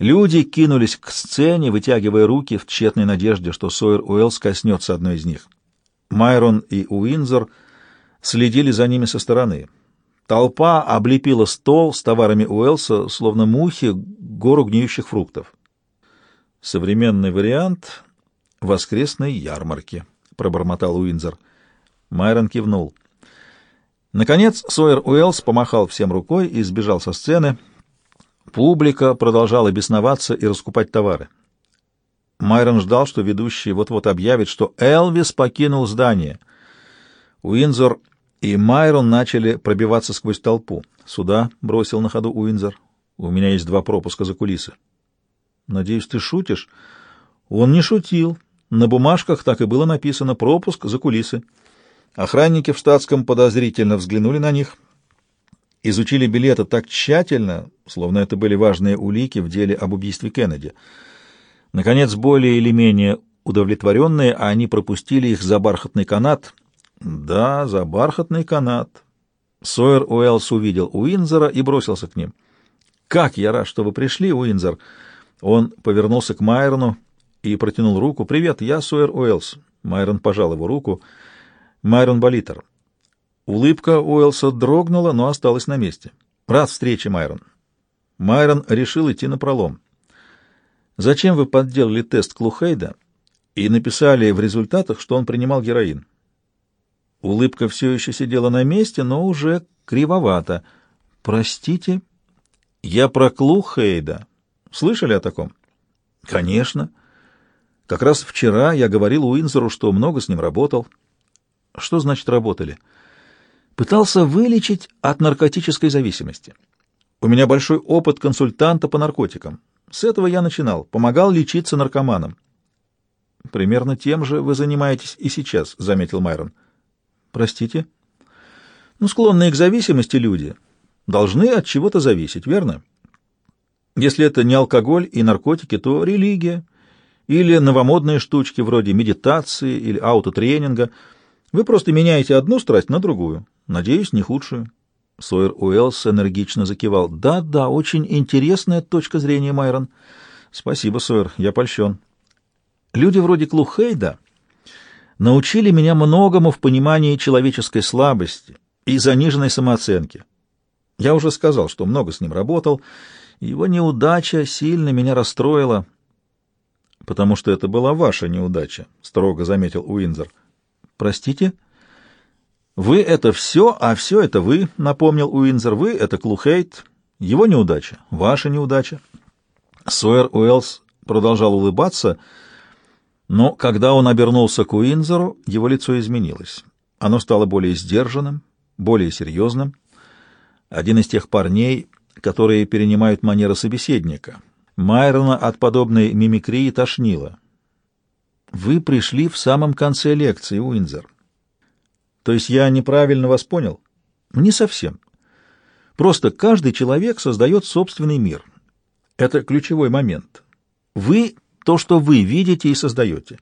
Люди кинулись к сцене, вытягивая руки в тщетной надежде, что Сойер Уэллс коснется одной из них. Майрон и Уинзор следили за ними со стороны. Толпа облепила стол с товарами Уэлса, словно мухи, гору гниющих фруктов. «Современный вариант воскресной ярмарки», — пробормотал Уинзор. Майрон кивнул. Наконец Сойер Уэллс помахал всем рукой и сбежал со сцены. Публика продолжала бесноваться и раскупать товары. Майрон ждал, что ведущий вот-вот объявит, что Элвис покинул здание. Уинзор и Майрон начали пробиваться сквозь толпу. «Сюда», — бросил на ходу Уинзор. «У меня есть два пропуска за кулисы». «Надеюсь, ты шутишь?» Он не шутил. На бумажках так и было написано «пропуск за кулисы». Охранники в штатском подозрительно взглянули на них, изучили билеты так тщательно, словно это были важные улики в деле об убийстве Кеннеди. Наконец, более или менее удовлетворенные, они пропустили их за бархатный канат. Да, за бархатный канат. Сойер Уэллс увидел Уинзера и бросился к ним. «Как я рад, что вы пришли, Уинзер!» Он повернулся к Майрону и протянул руку. «Привет, я Сойер Уэллс». Майрон пожал его руку. «Майрон Болитер». Улыбка Уэллса дрогнула, но осталась на месте. «Рад встрече, Майрон». Майрон решил идти на пролом. Зачем вы подделали тест Клухейда и написали в результатах, что он принимал героин? Улыбка все еще сидела на месте, но уже кривовато. Простите, я про Клухейда. Слышали о таком? Конечно. Как раз вчера я говорил Уинзору, что много с ним работал. Что значит работали? Пытался вылечить от наркотической зависимости. У меня большой опыт консультанта по наркотикам. С этого я начинал, помогал лечиться наркоманам. Примерно тем же вы занимаетесь и сейчас, заметил Майрон. Простите? Ну, склонные к зависимости люди должны от чего-то зависеть, верно? Если это не алкоголь и наркотики, то религия или новомодные штучки вроде медитации или аутотренинга. Вы просто меняете одну страсть на другую. Надеюсь, не худшую. Сойер Уэллс энергично закивал. «Да, да, очень интересная точка зрения, Майрон. Спасибо, Сойер, я польщен. Люди вроде Клухейда научили меня многому в понимании человеческой слабости и заниженной самооценки. Я уже сказал, что много с ним работал, его неудача сильно меня расстроила». «Потому что это была ваша неудача», — строго заметил Уинзер. «Простите?» «Вы — это все, а все — это вы», — напомнил Уинзер. «Вы — это Клухейт. Его неудача, ваша неудача». Сойер Уэллс продолжал улыбаться, но когда он обернулся к Уинзеру, его лицо изменилось. Оно стало более сдержанным, более серьезным. Один из тех парней, которые перенимают манеры собеседника. Майрона от подобной мимикрии тошнило. «Вы пришли в самом конце лекции, Уинзер». То есть я неправильно вас понял? Не совсем. Просто каждый человек создает собственный мир. Это ключевой момент. Вы — то, что вы видите и создаете.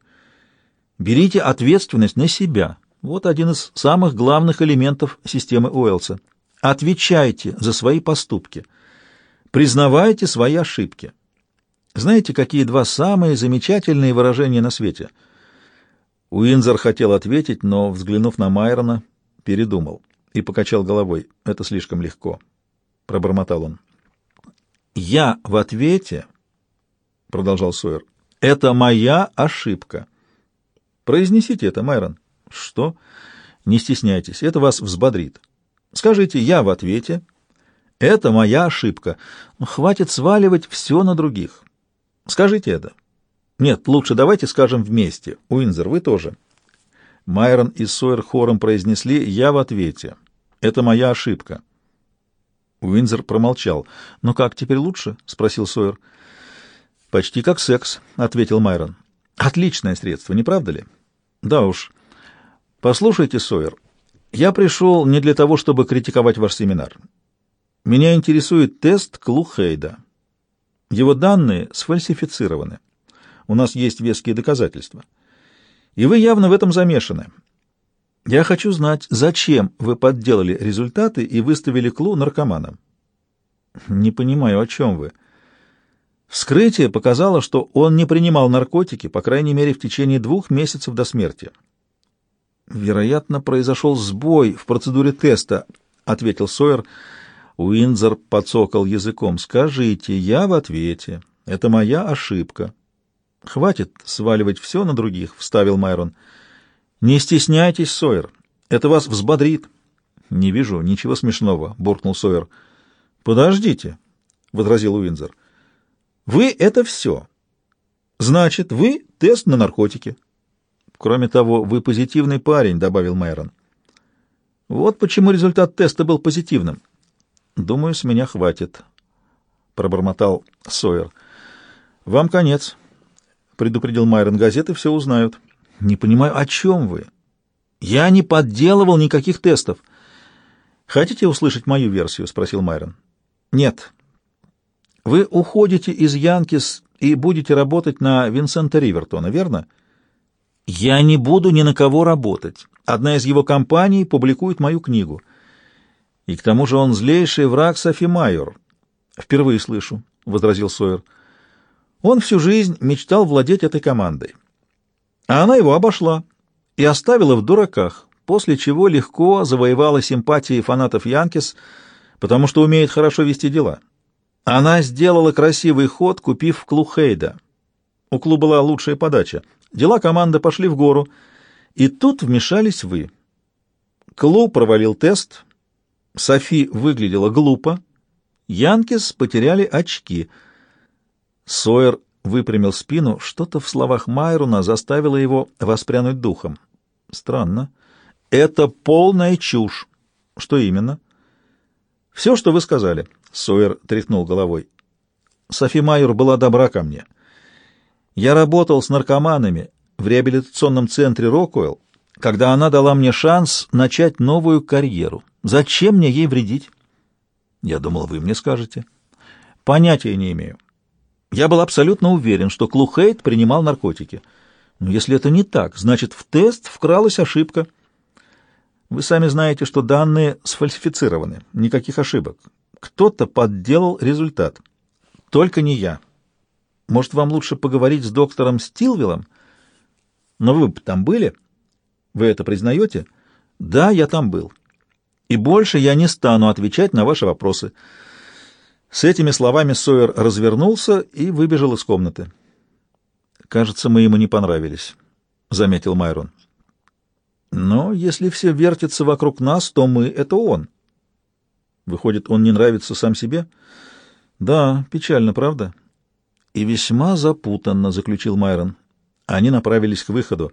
Берите ответственность на себя. Вот один из самых главных элементов системы Уэллса. Отвечайте за свои поступки. Признавайте свои ошибки. Знаете, какие два самые замечательные выражения на свете — Уинзер хотел ответить, но, взглянув на Майрона, передумал и покачал головой. «Это слишком легко», — пробормотал он. «Я в ответе», — продолжал Сойер, — «это моя ошибка». «Произнесите это, Майрон». «Что?» «Не стесняйтесь, это вас взбодрит. Скажите «я в ответе». «Это моя ошибка. Хватит сваливать все на других». Скажите это. Нет, лучше давайте скажем вместе. Уинзер, вы тоже. Майрон и Сойер хором произнесли «Я в ответе». Это моя ошибка. Уинзер промолчал. «Ну как, теперь лучше?» — спросил Сойер. «Почти как секс», — ответил Майрон. «Отличное средство, не правда ли?» «Да уж. Послушайте, Сойер, я пришел не для того, чтобы критиковать ваш семинар. Меня интересует тест Клухейда. Его данные сфальсифицированы. У нас есть веские доказательства. И вы явно в этом замешаны. Я хочу знать, зачем вы подделали результаты и выставили Клу наркоманом. Не понимаю, о чем вы. Вскрытие показало, что он не принимал наркотики, по крайней мере, в течение двух месяцев до смерти. «Вероятно, произошел сбой в процедуре теста», — ответил Сойер. Уинзер подсокал языком. «Скажите, я в ответе. Это моя ошибка». «Хватит сваливать все на других», — вставил Майрон. «Не стесняйтесь, Сойер. Это вас взбодрит». «Не вижу ничего смешного», — буркнул Сойер. «Подождите», — возразил Уинзер. Вы — это все. Значит, вы — тест на наркотики. Кроме того, вы позитивный парень, — добавил Майрон. Вот почему результат теста был позитивным. Думаю, с меня хватит, — пробормотал Сойер. Вам конец, — предупредил Майрон. Газеты все узнают. Не понимаю, о чем вы? Я не подделывал никаких тестов. Хотите услышать мою версию? — спросил Майрон. Нет, вы уходите из Янкис и будете работать на Винсента Ривертона, верно? Я не буду ни на кого работать. Одна из его компаний публикует мою книгу. И к тому же он злейший враг Софи Майор. Впервые слышу, — возразил Сойер. Он всю жизнь мечтал владеть этой командой. А она его обошла и оставила в дураках, после чего легко завоевала симпатии фанатов Янкис, потому что умеет хорошо вести дела. Она сделала красивый ход, купив клуб Хейда. У клуба была лучшая подача. Дела команды пошли в гору, и тут вмешались вы. Клуб провалил тест, Софи выглядела глупо, Янкис потеряли очки. Сойер выпрямил спину, что-то в словах Майруна заставило его воспрянуть духом. Странно. Это полная чушь. Что именно? Все, что вы сказали. Сойер тряхнул головой. Софи Майор была добра ко мне. Я работал с наркоманами в реабилитационном центре Рокуэлл, когда она дала мне шанс начать новую карьеру. Зачем мне ей вредить? Я думал, вы мне скажете. Понятия не имею. Я был абсолютно уверен, что Клухейт принимал наркотики. Но если это не так, значит, в тест вкралась ошибка. Вы сами знаете, что данные сфальсифицированы. Никаких ошибок. Кто-то подделал результат. Только не я. Может, вам лучше поговорить с доктором Стилвиллом? Но вы там были? Вы это признаете? Да, я там был. И больше я не стану отвечать на ваши вопросы. С этими словами Сойер развернулся и выбежал из комнаты. «Кажется, мы ему не понравились», — заметил Майрон. «Но если все вертится вокруг нас, то мы — это он». Выходит, он не нравится сам себе? Да, печально, правда? И весьма запутанно, заключил Майрон. Они направились к выходу.